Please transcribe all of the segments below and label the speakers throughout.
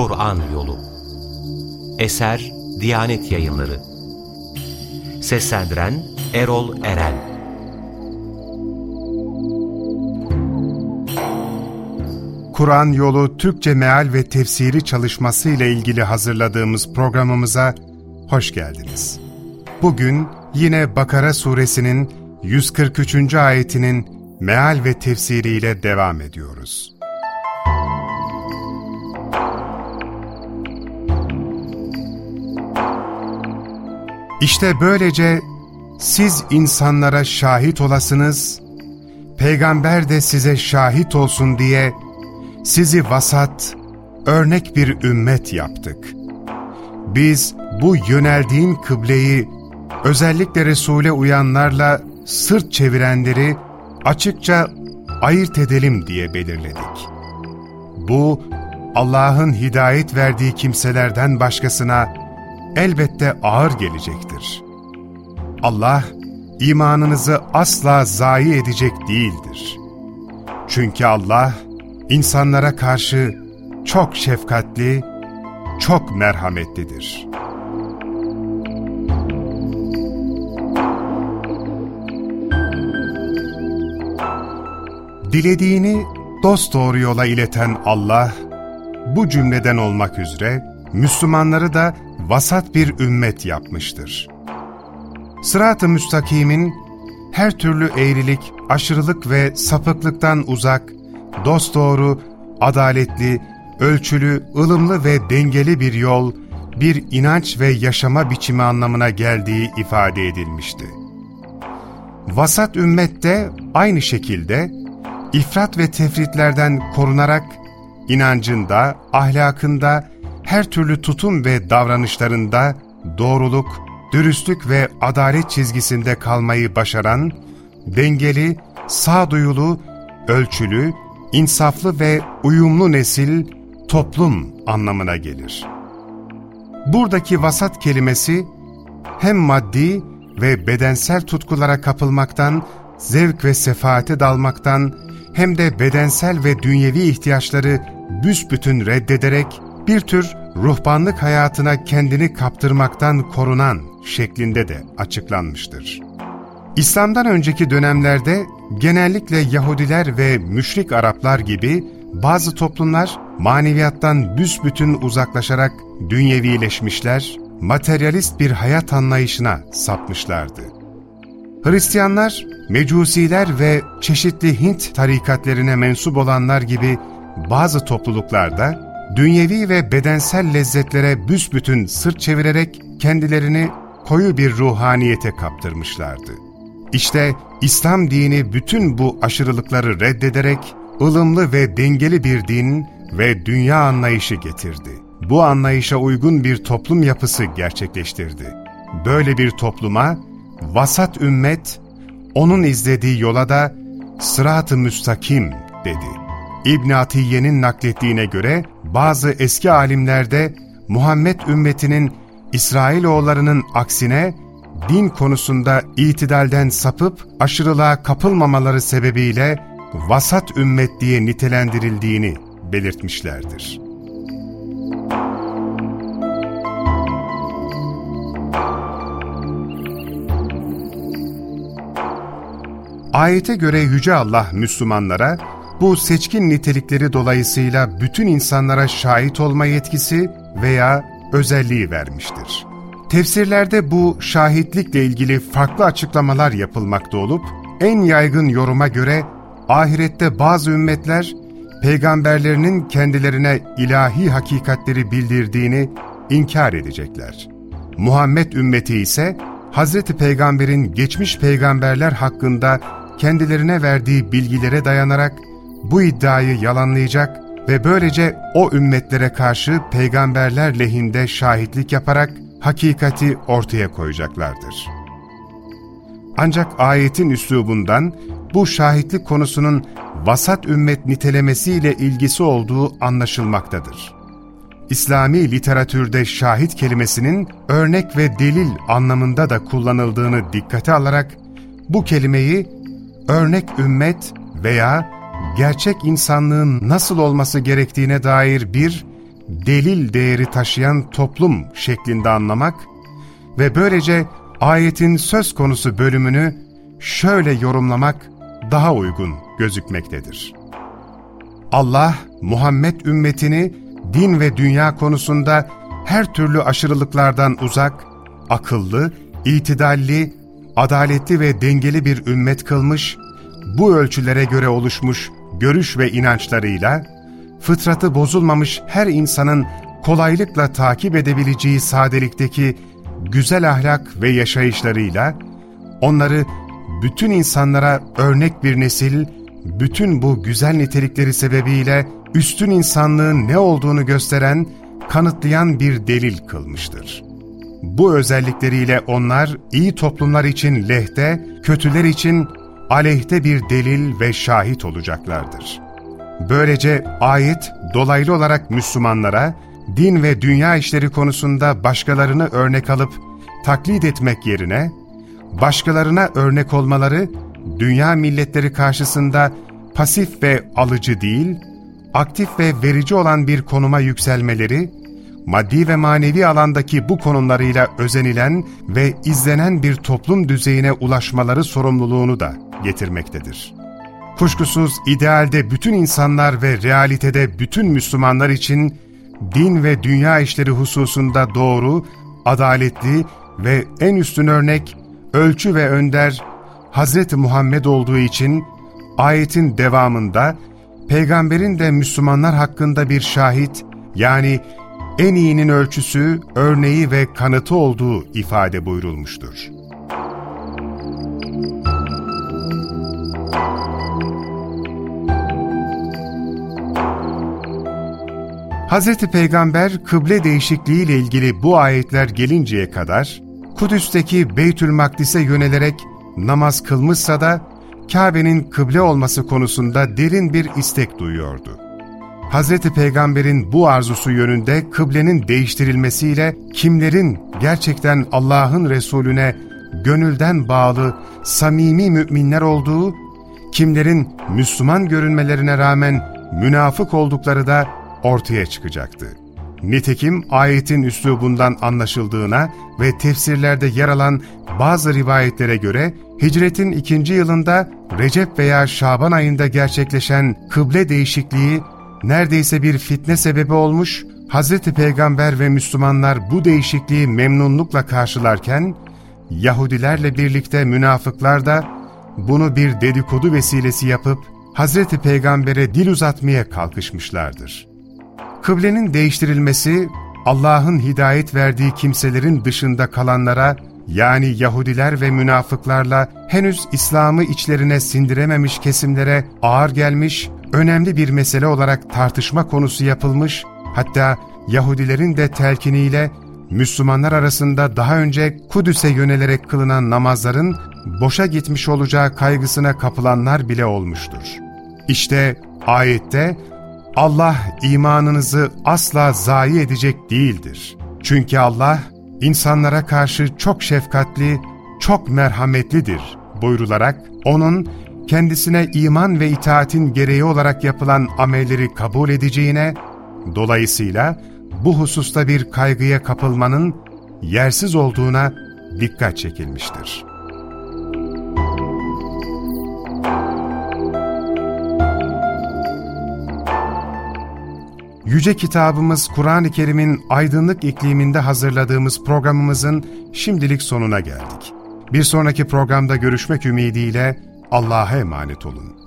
Speaker 1: Kur'an Yolu Eser Diyanet Yayınları Seslendiren Erol Eren
Speaker 2: Kur'an Yolu Türkçe Meal ve Tefsiri çalışması ile ilgili hazırladığımız programımıza hoş geldiniz. Bugün yine Bakara suresinin 143. ayetinin meal ve tefsiriyle devam ediyoruz. İşte böylece siz insanlara şahit olasınız, peygamber de size şahit olsun diye sizi vasat, örnek bir ümmet yaptık. Biz bu yöneldiğin kıbleyi özellikle Resul'e uyanlarla sırt çevirenleri açıkça ayırt edelim diye belirledik. Bu, Allah'ın hidayet verdiği kimselerden başkasına elbette ağır gelecektir. Allah, imanınızı asla zayi edecek değildir. Çünkü Allah, insanlara karşı çok şefkatli, çok merhametlidir. Dilediğini dosdoğru yola ileten Allah, bu cümleden olmak üzere Müslümanları da vasat bir ümmet yapmıştır. Sırat-ı müstakimin her türlü eğrilik, aşırılık ve sapıklıktan uzak, dosdoğru, adaletli, ölçülü, ılımlı ve dengeli bir yol, bir inanç ve yaşama biçimi anlamına geldiği ifade edilmişti. Vasat ümmet de aynı şekilde ifrat ve tefritlerden korunarak inancında, ahlakında, her türlü tutum ve davranışlarında doğruluk, dürüstlük ve adalet çizgisinde kalmayı başaran, dengeli, sağduyulu, ölçülü, insaflı ve uyumlu nesil, toplum anlamına gelir. Buradaki vasat kelimesi, hem maddi ve bedensel tutkulara kapılmaktan, zevk ve sefaate dalmaktan, hem de bedensel ve dünyevi ihtiyaçları büsbütün reddederek bir tür ruhbanlık hayatına kendini kaptırmaktan korunan şeklinde de açıklanmıştır. İslam'dan önceki dönemlerde genellikle Yahudiler ve müşrik Araplar gibi bazı toplumlar maneviyattan büsbütün uzaklaşarak dünyevileşmişler, materyalist bir hayat anlayışına sapmışlardı. Hristiyanlar, mecusiler ve çeşitli Hint tarikatlerine mensup olanlar gibi bazı topluluklarda dünyevi ve bedensel lezzetlere büsbütün sırt çevirerek kendilerini koyu bir ruhaniyete kaptırmışlardı. İşte İslam dini bütün bu aşırılıkları reddederek ılımlı ve dengeli bir din ve dünya anlayışı getirdi. Bu anlayışa uygun bir toplum yapısı gerçekleştirdi. Böyle bir topluma vasat ümmet, onun izlediği yola da sırat-ı müstakim dedi. İbn Atiye'nin naklettiğine göre bazı eski alimlerde Muhammed ümmetinin İsrailoğullarının aksine din konusunda itidalden sapıp aşırılığa kapılmamaları sebebiyle vasat ümmet diye nitelendirildiğini belirtmişlerdir. Ayete göre Yüce Allah Müslümanlara bu seçkin nitelikleri dolayısıyla bütün insanlara şahit olma yetkisi veya özelliği vermiştir. Tefsirlerde bu şahitlikle ilgili farklı açıklamalar yapılmakta olup, en yaygın yoruma göre ahirette bazı ümmetler, peygamberlerinin kendilerine ilahi hakikatleri bildirdiğini inkar edecekler. Muhammed ümmeti ise, Hz. Peygamber'in geçmiş peygamberler hakkında kendilerine verdiği bilgilere dayanarak bu iddiayı yalanlayacak ve böylece o ümmetlere karşı peygamberler lehinde şahitlik yaparak hakikati ortaya koyacaklardır. Ancak ayetin üslubundan bu şahitlik konusunun vasat ümmet nitelemesiyle ilgisi olduğu anlaşılmaktadır. İslami literatürde şahit kelimesinin örnek ve delil anlamında da kullanıldığını dikkate alarak bu kelimeyi örnek ümmet veya gerçek insanlığın nasıl olması gerektiğine dair bir delil değeri taşıyan toplum şeklinde anlamak ve böylece ayetin söz konusu bölümünü şöyle yorumlamak daha uygun gözükmektedir. Allah, Muhammed ümmetini din ve dünya konusunda her türlü aşırılıklardan uzak, akıllı, itidalli, adaletli ve dengeli bir ümmet kılmış, bu ölçülere göre oluşmuş görüş ve inançlarıyla, fıtratı bozulmamış her insanın kolaylıkla takip edebileceği sadelikteki güzel ahlak ve yaşayışlarıyla, onları bütün insanlara örnek bir nesil, bütün bu güzel nitelikleri sebebiyle üstün insanlığın ne olduğunu gösteren, kanıtlayan bir delil kılmıştır. Bu özellikleriyle onlar iyi toplumlar için lehte, kötüler için aleyhte bir delil ve şahit olacaklardır. Böylece ayet dolaylı olarak Müslümanlara, din ve dünya işleri konusunda başkalarını örnek alıp taklit etmek yerine, başkalarına örnek olmaları, dünya milletleri karşısında pasif ve alıcı değil, aktif ve verici olan bir konuma yükselmeleri, maddi ve manevi alandaki bu konumlarıyla özenilen ve izlenen bir toplum düzeyine ulaşmaları sorumluluğunu da getirmektedir. Kuşkusuz idealde bütün insanlar ve realitede bütün Müslümanlar için din ve dünya işleri hususunda doğru, adaletli ve en üstün örnek, ölçü ve önder Hz. Muhammed olduğu için ayetin devamında peygamberin de Müslümanlar hakkında bir şahit yani en iyinin ölçüsü, örneği ve kanıtı olduğu ifade buyurulmuştur. Hz. Peygamber kıble değişikliği ile ilgili bu ayetler gelinceye kadar Kudüs'teki Beytül Makdis'e yönelerek namaz kılmışsa da Kabe'nin kıble olması konusunda derin bir istek duyuyordu. Hz. Peygamber'in bu arzusu yönünde kıblenin değiştirilmesiyle kimlerin gerçekten Allah'ın Resulüne gönülden bağlı, samimi müminler olduğu, kimlerin Müslüman görünmelerine rağmen münafık oldukları da ortaya çıkacaktı. Nitekim ayetin üslubundan anlaşıldığına ve tefsirlerde yer alan bazı rivayetlere göre hicretin ikinci yılında Recep veya Şaban ayında gerçekleşen kıble değişikliği neredeyse bir fitne sebebi olmuş, Hz. Peygamber ve Müslümanlar bu değişikliği memnunlukla karşılarken, Yahudilerle birlikte münafıklar da bunu bir dedikodu vesilesi yapıp Hz. Peygamber'e dil uzatmaya kalkışmışlardır. Kıblenin değiştirilmesi, Allah'ın hidayet verdiği kimselerin dışında kalanlara, yani Yahudiler ve münafıklarla henüz İslam'ı içlerine sindirememiş kesimlere ağır gelmiş, önemli bir mesele olarak tartışma konusu yapılmış, hatta Yahudilerin de telkiniyle Müslümanlar arasında daha önce Kudüs'e yönelerek kılınan namazların boşa gitmiş olacağı kaygısına kapılanlar bile olmuştur. İşte ayette Allah imanınızı asla zayi edecek değildir. Çünkü Allah insanlara karşı çok şefkatli, çok merhametlidir buyrularak O'nun kendisine iman ve itaatin gereği olarak yapılan amelleri kabul edeceğine, dolayısıyla bu hususta bir kaygıya kapılmanın yersiz olduğuna dikkat çekilmiştir. Yüce kitabımız Kur'an-ı Kerim'in aydınlık ikliminde hazırladığımız programımızın şimdilik sonuna geldik. Bir sonraki programda görüşmek ümidiyle Allah'a emanet olun.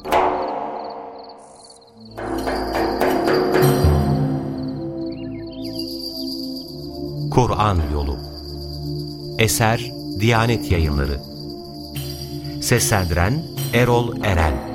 Speaker 1: Kur'an Yolu Eser Diyanet Yayınları Seslendiren Erol Eren